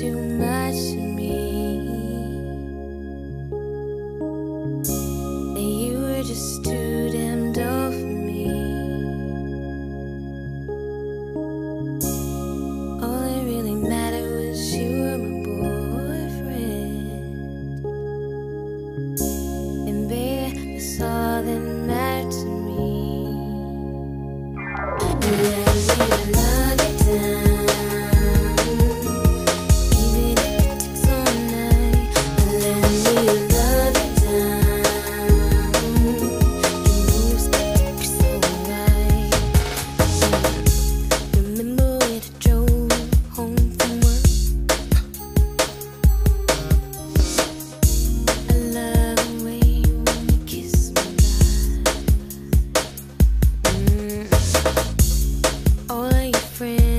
too much to me. That you were just too damned dull for me. All that really mattered was you were my boyfriend. And baby, that's all that friend